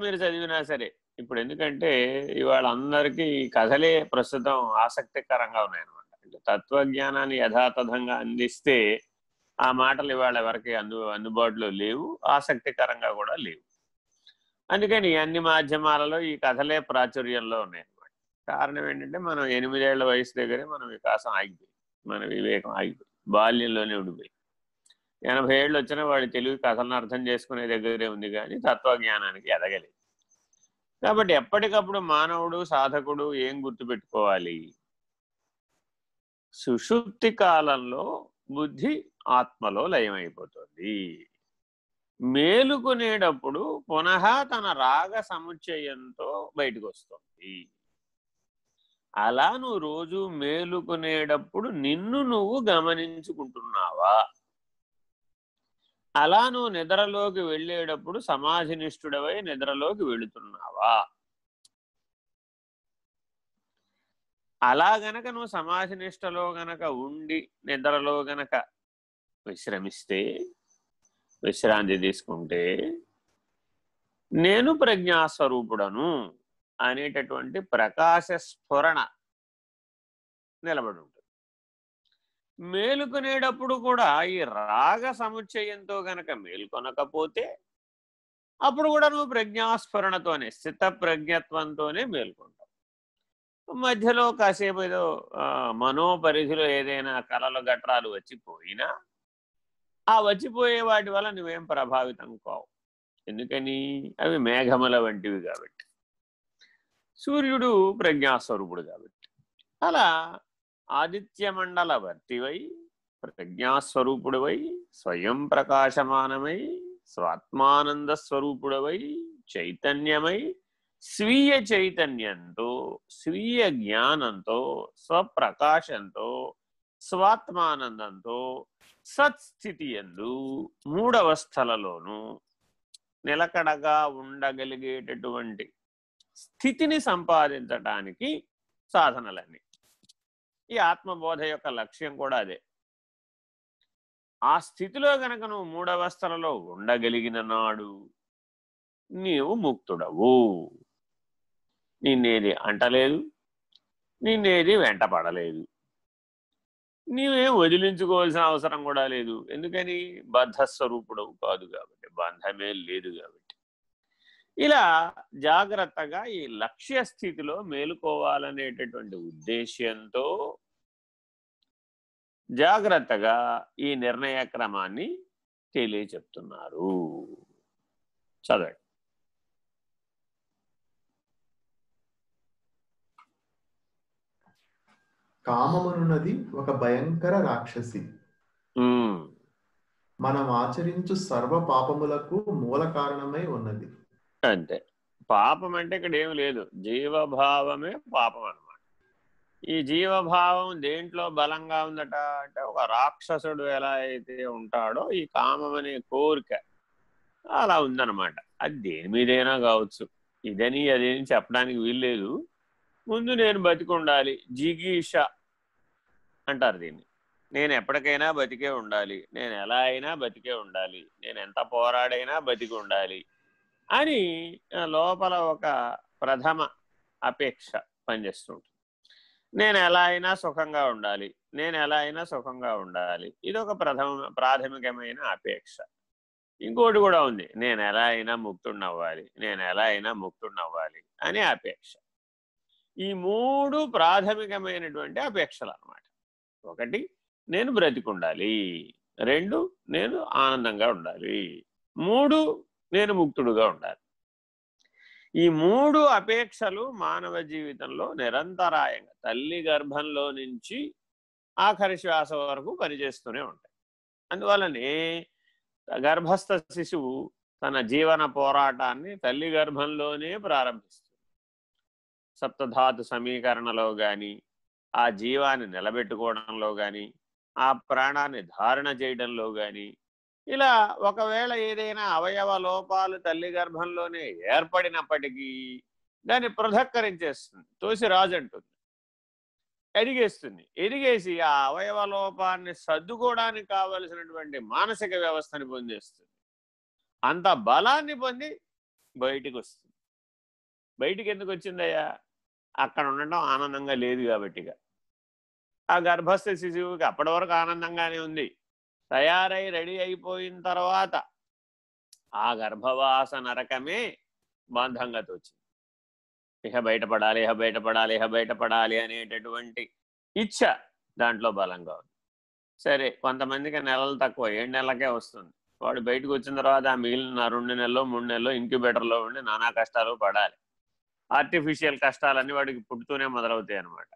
మీరు చదివినా సరే ఇప్పుడు ఎందుకంటే ఇవాళ అందరికీ కథలే ప్రస్తుతం ఆసక్తికరంగా ఉన్నాయన్నమాట. అంటే తత్వజ్ఞానాన్ని యథాతథంగా అందిస్తే ఆ మాటలు ఇవాళ ఎవరికి అందు అందుబాటులో లేవు ఆసక్తికరంగా కూడా లేవు. అందుకని అన్ని మాధ్యమాలలో ఈ కథలే ప్రాచుర్యంలో ఉన్నాయన్నమాట. కారణం ఏంటంటే మనం ఎనిమిదేళ్ళ వయసు దగ్గరే మనం వికాసం ఆగిపోయి. మన వివేకం ఆగిపోయి బాల్యంలోనే ఉండిపోయి. ఎనభై ఏళ్ళు వచ్చినా వాడి తెలివి కథలను అర్థం చేసుకునే దగ్గరే ఉంది కానీ తత్వజ్ఞానానికి ఎదగలేదు. కాబట్టి ఎప్పటికప్పుడు మానవుడు సాధకుడు ఏం గుర్తుపెట్టుకోవాలి? సుషుప్తి కాలంలో బుద్ధి ఆత్మలో లయమైపోతుంది. మేలుకునేటప్పుడు పునః తన రాగ సముచ్చయంతో బయటకు వస్తుంది అలా నువ్వు రోజు మేలుకునేటప్పుడు నిన్ను నువ్వు గమనించుకుంటున్నావా? అలా నువ్వు నిద్రలోకి వెళ్ళేటప్పుడు సమాధినిష్ఠుడవై నిద్రలోకి వెళుతున్నావా? అలా గనక నువ్వు సమాధినిష్టలో గనక ఉండి నిద్రలో గనక విశ్రమిస్తే విశ్రాంతి తీసుకుంటే నేను ప్రజ్ఞాస్వరూపుడను అనేటటువంటి ప్రకాశ స్ఫురణ నిలబడి ఉంటుంది. మేలుకునేటప్పుడు కూడా ఈ రాగ సముచ్చయంతో గనక మేల్కొనకపోతే అప్పుడు కూడా నువ్వు ప్రజ్ఞాస్ఫరణతోనే స్థిత ప్రజ్ఞత్వంతోనే మేల్కొంటావు. మధ్యలో కాసేపు ఏదో మనోపరిధిలో ఏదైనా కళలు గట్రాలు వచ్చిపోయినా ఆ వచ్చిపోయే వాటి వల్ల నువ్వేం ప్రభావితం కావు. ఎందుకని? అవి మేఘముల వంటివి కాబట్టి. సూర్యుడు ప్రజ్ఞాస్వరూపుడు కాబట్టి. అలా ఆదిత్యమండల వర్తివై ప్రజ్ఞాస్వరూపుడవై స్వయం ప్రకాశమానమై స్వాత్మానంద స్వరూపుడవై చైతన్యమై స్వీయ చైతన్యంతో స్వీయ జ్ఞానంతో స్వప్రకాశంతో స్వాత్మానందంతో సత్స్థితి ఎందు మూడవస్థలలోనూ నిలకడగా ఉండగలిగేటటువంటి స్థితిని సంపాదించటానికి సాధనలన్నీ. ఈ ఆత్మబోధ యొక్క లక్ష్యం కూడా అదే. ఆ స్థితిలో గనక నువ్వు మూడవస్థలలో ఉండగలిగిన నాడు నీవు ముక్తుడవు. నిన్నేది అంటలేదు నిన్నేది వెంటపడలేదు. నీవేం వదిలించుకోవాల్సిన అవసరం కూడా లేదు. ఎందుకని? బద్ధస్వరూపుడవు కాదు కాబట్టి బంధమే లేదు కాబట్టి. ఇలా జాగ్రత్తగా ఈ లక్ష్య స్థితిలో మేలుకోవాలనేటటువంటి ఉద్దేశ్యంతో జాగ్రత్తగా ఈ నిర్ణయ క్రమాన్ని తెలియచెప్తున్నారు. చదవండి. కామమునున్నది ఒక భయంకర రాక్షసి. మనం ఆచరించు సర్వ పాపములకు మూల కారణమై ఉన్నది. అంతే. పాపం అంటే ఇక్కడ ఏమి లేదు. జీవభావమే పాపం అనమాట ఈ జీవభావం దేంట్లో బలంగా ఉందట అంటే ఒక రాక్షసుడు ఎలా అయితే ఉంటాడో ఈ కామం అనే కోరిక అలా ఉందన్నమాట. అది దేని మీదైనా కావచ్చు. ఇదని అదేని చెప్పడానికి వీల్లేదు. ముందు నేను బతికుండాలి. జిగీష అంటారు దీన్ని. నేను ఎప్పటికైనా బతికే ఉండాలి. నేను ఎలా అయినా బతికే ఉండాలి. నేను ఎంత పోరాడైనా బతికి ఉండాలి అని లోపల ఒక ప్రథమ అపేక్ష పనిచేస్తుంటుంది. నేను ఎలా అయినా సుఖంగా ఉండాలి. నేను ఎలా అయినా సుఖంగా ఉండాలి. ఇది ఒక ప్రథమ ప్రాథమికమైన అపేక్ష. ఇంకోటి కూడా ఉంది. నేను ఎలా అయినా ముక్తున్నవ్వాలి నేను ఎలా అయినా ముక్తున్నవ్వాలి అనే అపేక్ష. ఈ మూడు ప్రాథమికమైనటువంటి అపేక్షలు అనమాట ఒకటి నేను బ్రతికుండాలి. రెండు నేను ఆనందంగా ఉండాలి. మూడు నేను ముక్తుడుగా ఉండాలి. ఈ మూడు అపేక్షలు మానవ జీవితంలో నిరంతరాయంగా తల్లి గర్భంలో నుంచి ఆఖరి శ్వాస వరకు పనిచేస్తూనే ఉంటాయి. అందువలనే గర్భస్థ శిశువు తన జీవన పోరాటాన్ని తల్లి గర్భంలోనే ప్రారంభిస్తుంది. సప్తధాతు సమీకరణలో కానీ ఆ జీవాన్ని నిలబెట్టుకోవడంలో కానీ ఆ ప్రాణాన్ని ధారణ చేయడంలో కానీ ఇలా ఒకవేళ ఏదైనా అవయవ లోపాలు తల్లి గర్భంలోనే ఏర్పడినప్పటికీ దాన్ని పృథక్కరించేస్తుంది తోసి రాజు అంటుంది ఎదిగేస్తుంది. ఎదిగేసి ఆ అవయవ లోపాన్ని సర్దుకోవడానికి కావలసినటువంటి మానసిక వ్యవస్థని పొందేస్తుంది. అంత బలాన్ని పొంది బయటికి వస్తుంది బయటికి ఎందుకు వచ్చిందయ్యా అక్కడ ఉండటం ఆనందంగా లేదు కాబట్టిగా. ఆ గర్భస్థ శిశువుకి అప్పటి వరకు ఆనందంగానే ఉంది. తయారై రెడీ అయిపోయిన తర్వాత ఆ గర్భవాస నరకమే బంధంగా తోచింది. ఇహ బయటపడాలి ఇహ బయటపడాలి ఇహ బయటపడాలి అనేటటువంటి ఇచ్చ దాంట్లో బలంగా ఉంది. సరే కొంతమందికి నెలలు తక్కువ ఏడు నెలలకే వస్తుంది. వాడు బయటకు వచ్చిన తర్వాత ఆ మిగిలిన రెండు నెలలు మూడు నెలలు ఇంక్యుబేటర్లో ఉండి నానా కష్టాలు పడాలి. ఆర్టిఫిషియల్ కష్టాలన్నీ వాడికి పుట్టుతూనే మొదలవుతాయి అన్నమాట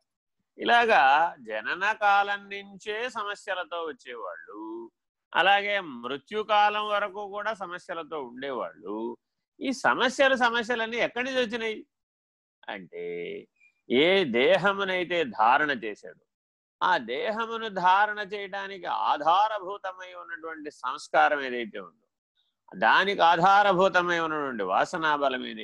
ఇలాగా జనన కాలం నుంచే సమస్యలతో వచ్చేవాళ్ళు. అలాగే మృత్యుకాలం వరకు కూడా సమస్యలతో ఉండేవాళ్ళు. ఈ సమస్యలు సమస్యలన్నీ ఎక్కడి నుంచి వచ్చినాయి? అంటే ఏ దేహమునైతే ధారణ చేశాడు ఆ దేహమును ధారణ చేయడానికి ఆధారభూతమై ఉన్నటువంటి సంస్కారం ఏదైతే ఉందో దానికి ఆధారభూతమై ఉన్నటువంటి వాసనాబలం ఏదైతే